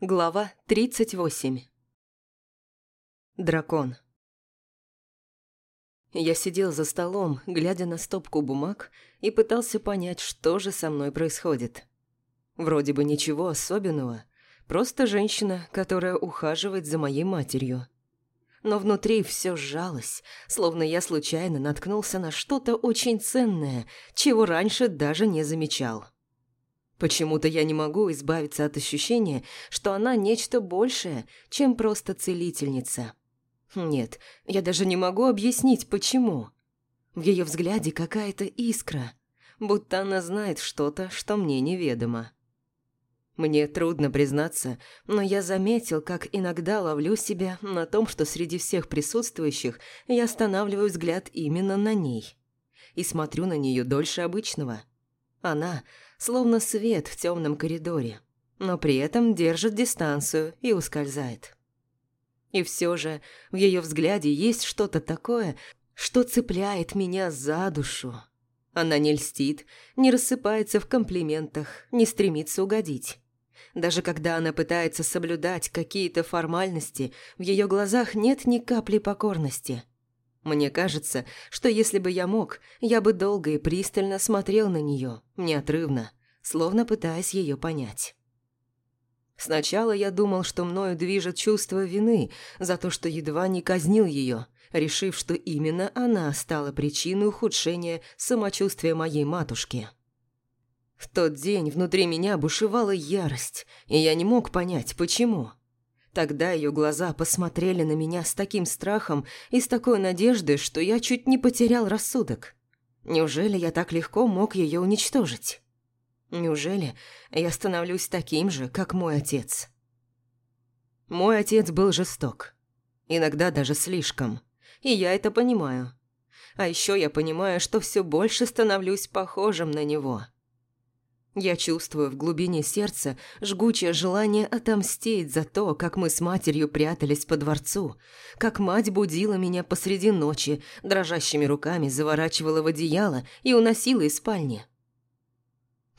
Глава 38 Дракон Я сидел за столом, глядя на стопку бумаг, и пытался понять, что же со мной происходит. Вроде бы ничего особенного, просто женщина, которая ухаживает за моей матерью. Но внутри все сжалось, словно я случайно наткнулся на что-то очень ценное, чего раньше даже не замечал. Почему-то я не могу избавиться от ощущения, что она нечто большее, чем просто целительница. Нет, я даже не могу объяснить, почему. В ее взгляде какая-то искра, будто она знает что-то, что мне неведомо. Мне трудно признаться, но я заметил, как иногда ловлю себя на том, что среди всех присутствующих я останавливаю взгляд именно на ней. И смотрю на нее дольше обычного. Она словно свет в темном коридоре, но при этом держит дистанцию и ускользает. И все же в ее взгляде есть что-то такое, что цепляет меня за душу. Она не льстит, не рассыпается в комплиментах, не стремится угодить. Даже когда она пытается соблюдать какие-то формальности, в ее глазах нет ни капли покорности. Мне кажется, что если бы я мог, я бы долго и пристально смотрел на нее, неотрывно, словно пытаясь ее понять. Сначала я думал, что мною движет чувство вины за то, что едва не казнил ее, решив, что именно она стала причиной ухудшения самочувствия моей матушки. В тот день внутри меня бушевала ярость, и я не мог понять, почему. Тогда ее глаза посмотрели на меня с таким страхом и с такой надеждой, что я чуть не потерял рассудок. Неужели я так легко мог ее уничтожить? Неужели я становлюсь таким же, как мой отец? Мой отец был жесток. Иногда даже слишком. И я это понимаю. А еще я понимаю, что все больше становлюсь похожим на него. Я чувствую в глубине сердца жгучее желание отомстить за то, как мы с матерью прятались по дворцу, как мать будила меня посреди ночи, дрожащими руками заворачивала в одеяло и уносила из спальни.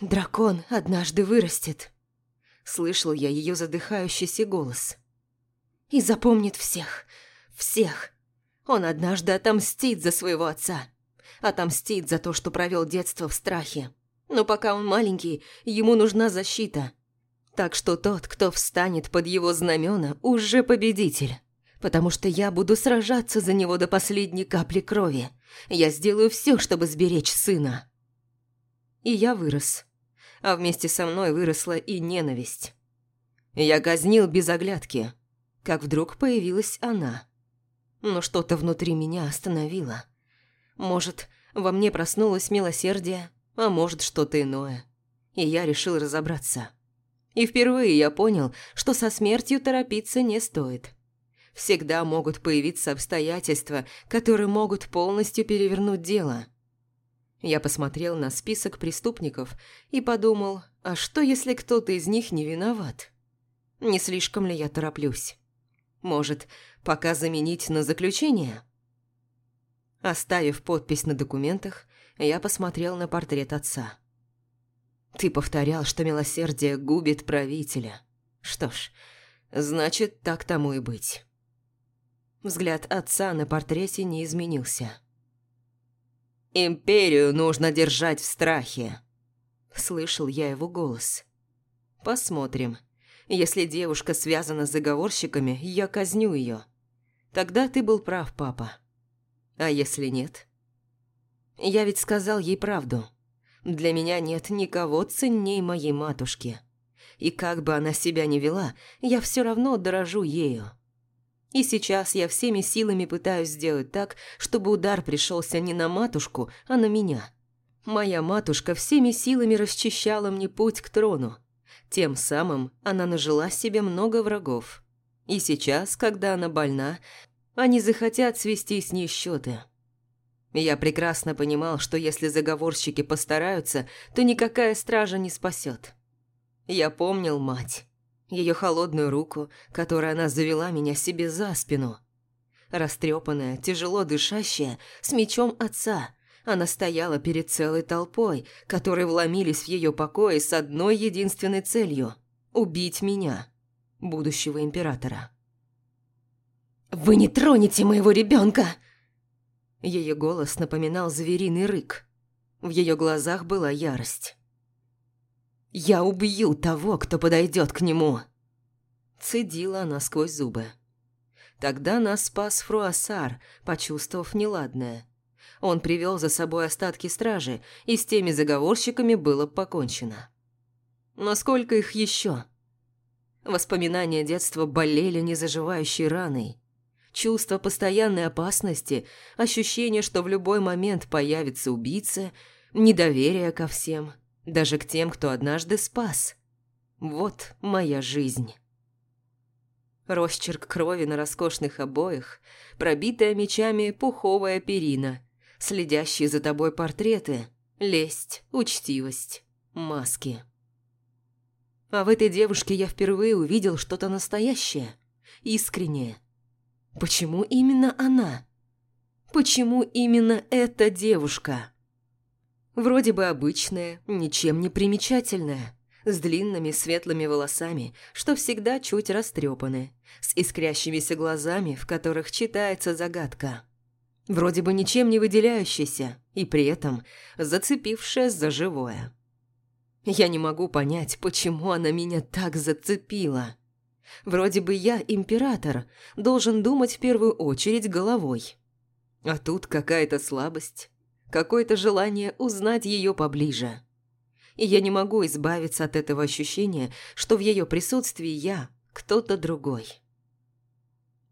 «Дракон однажды вырастет», — слышал я ее задыхающийся голос. «И запомнит всех, всех. Он однажды отомстит за своего отца, отомстит за то, что провел детство в страхе. Но пока он маленький, ему нужна защита. Так что тот, кто встанет под его знамена, уже победитель. Потому что я буду сражаться за него до последней капли крови. Я сделаю все, чтобы сберечь сына». И я вырос а вместе со мной выросла и ненависть. Я казнил без оглядки, как вдруг появилась она. Но что-то внутри меня остановило. Может, во мне проснулось милосердие, а может, что-то иное. И я решил разобраться. И впервые я понял, что со смертью торопиться не стоит. Всегда могут появиться обстоятельства, которые могут полностью перевернуть дело – я посмотрел на список преступников и подумал, а что, если кто-то из них не виноват? Не слишком ли я тороплюсь? Может, пока заменить на заключение? Оставив подпись на документах, я посмотрел на портрет отца. Ты повторял, что милосердие губит правителя. Что ж, значит, так тому и быть. Взгляд отца на портрете не изменился. «Империю нужно держать в страхе», – слышал я его голос. «Посмотрим. Если девушка связана с заговорщиками, я казню ее. Тогда ты был прав, папа. А если нет?» Я ведь сказал ей правду. Для меня нет никого ценней моей матушки. И как бы она себя ни вела, я все равно дорожу ею. И сейчас я всеми силами пытаюсь сделать так, чтобы удар пришелся не на матушку, а на меня. Моя матушка всеми силами расчищала мне путь к трону. Тем самым она нажила себе много врагов. И сейчас, когда она больна, они захотят свести с ней счеты. Я прекрасно понимал, что если заговорщики постараются, то никакая стража не спасет. Я помнил мать ее холодную руку, которой она завела меня себе за спину. Растрепанная, тяжело дышащая, с мечом отца, она стояла перед целой толпой, которые вломились в ее покои с одной единственной целью – убить меня. будущего императора. «Вы не тронете моего ребенка!» Ее голос напоминал звериный рык. В ее глазах была ярость. «Я убью того, кто подойдет к нему!» Цедила она сквозь зубы. Тогда нас спас Фруассар, почувствовав неладное. Он привел за собой остатки стражи, и с теми заговорщиками было покончено. Но сколько их еще? Воспоминания детства болели незаживающей раной. Чувство постоянной опасности, ощущение, что в любой момент появится убийца, недоверие ко всем, даже к тем, кто однажды спас. Вот моя жизнь. Росчерк крови на роскошных обоях, пробитая мечами пуховая перина, следящие за тобой портреты, лесть, учтивость, маски. А в этой девушке я впервые увидел что-то настоящее, искреннее. Почему именно она? Почему именно эта девушка? Вроде бы обычная, ничем не примечательная, с длинными светлыми волосами, что всегда чуть растрепаны, с искрящимися глазами, в которых читается загадка. Вроде бы ничем не выделяющаяся, и при этом зацепившая за живое. Я не могу понять, почему она меня так зацепила. Вроде бы я, император, должен думать в первую очередь головой. А тут какая-то слабость, какое-то желание узнать ее поближе. И я не могу избавиться от этого ощущения, что в ее присутствии я кто-то другой.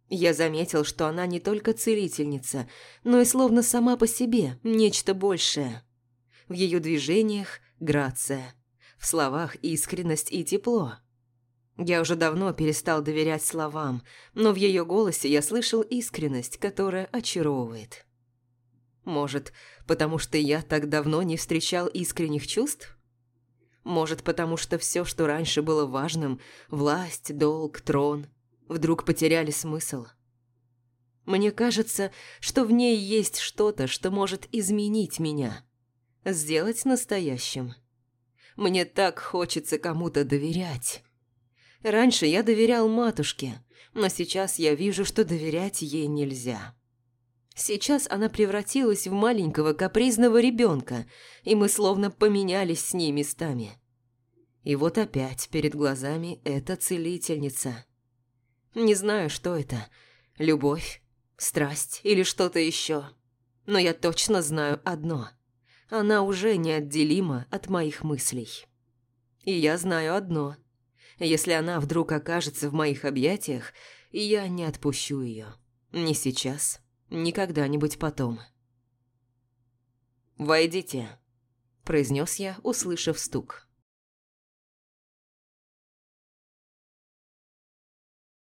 Я заметил, что она не только целительница, но и словно сама по себе нечто большее. В ее движениях – грация, в словах искренность и тепло. Я уже давно перестал доверять словам, но в ее голосе я слышал искренность, которая очаровывает. Может, потому что я так давно не встречал искренних чувств? Может, потому что все, что раньше было важным – власть, долг, трон – вдруг потеряли смысл? Мне кажется, что в ней есть что-то, что может изменить меня, сделать настоящим. Мне так хочется кому-то доверять. Раньше я доверял матушке, но сейчас я вижу, что доверять ей нельзя. Сейчас она превратилась в маленького капризного ребенка, и мы словно поменялись с ней местами. И вот опять перед глазами эта целительница. Не знаю, что это – любовь, страсть или что-то еще. Но я точно знаю одно – она уже неотделима от моих мыслей. И я знаю одно. Если она вдруг окажется в моих объятиях, я не отпущу ее. Ни сейчас, ни когда-нибудь потом. «Войдите», – произнес я, услышав стук.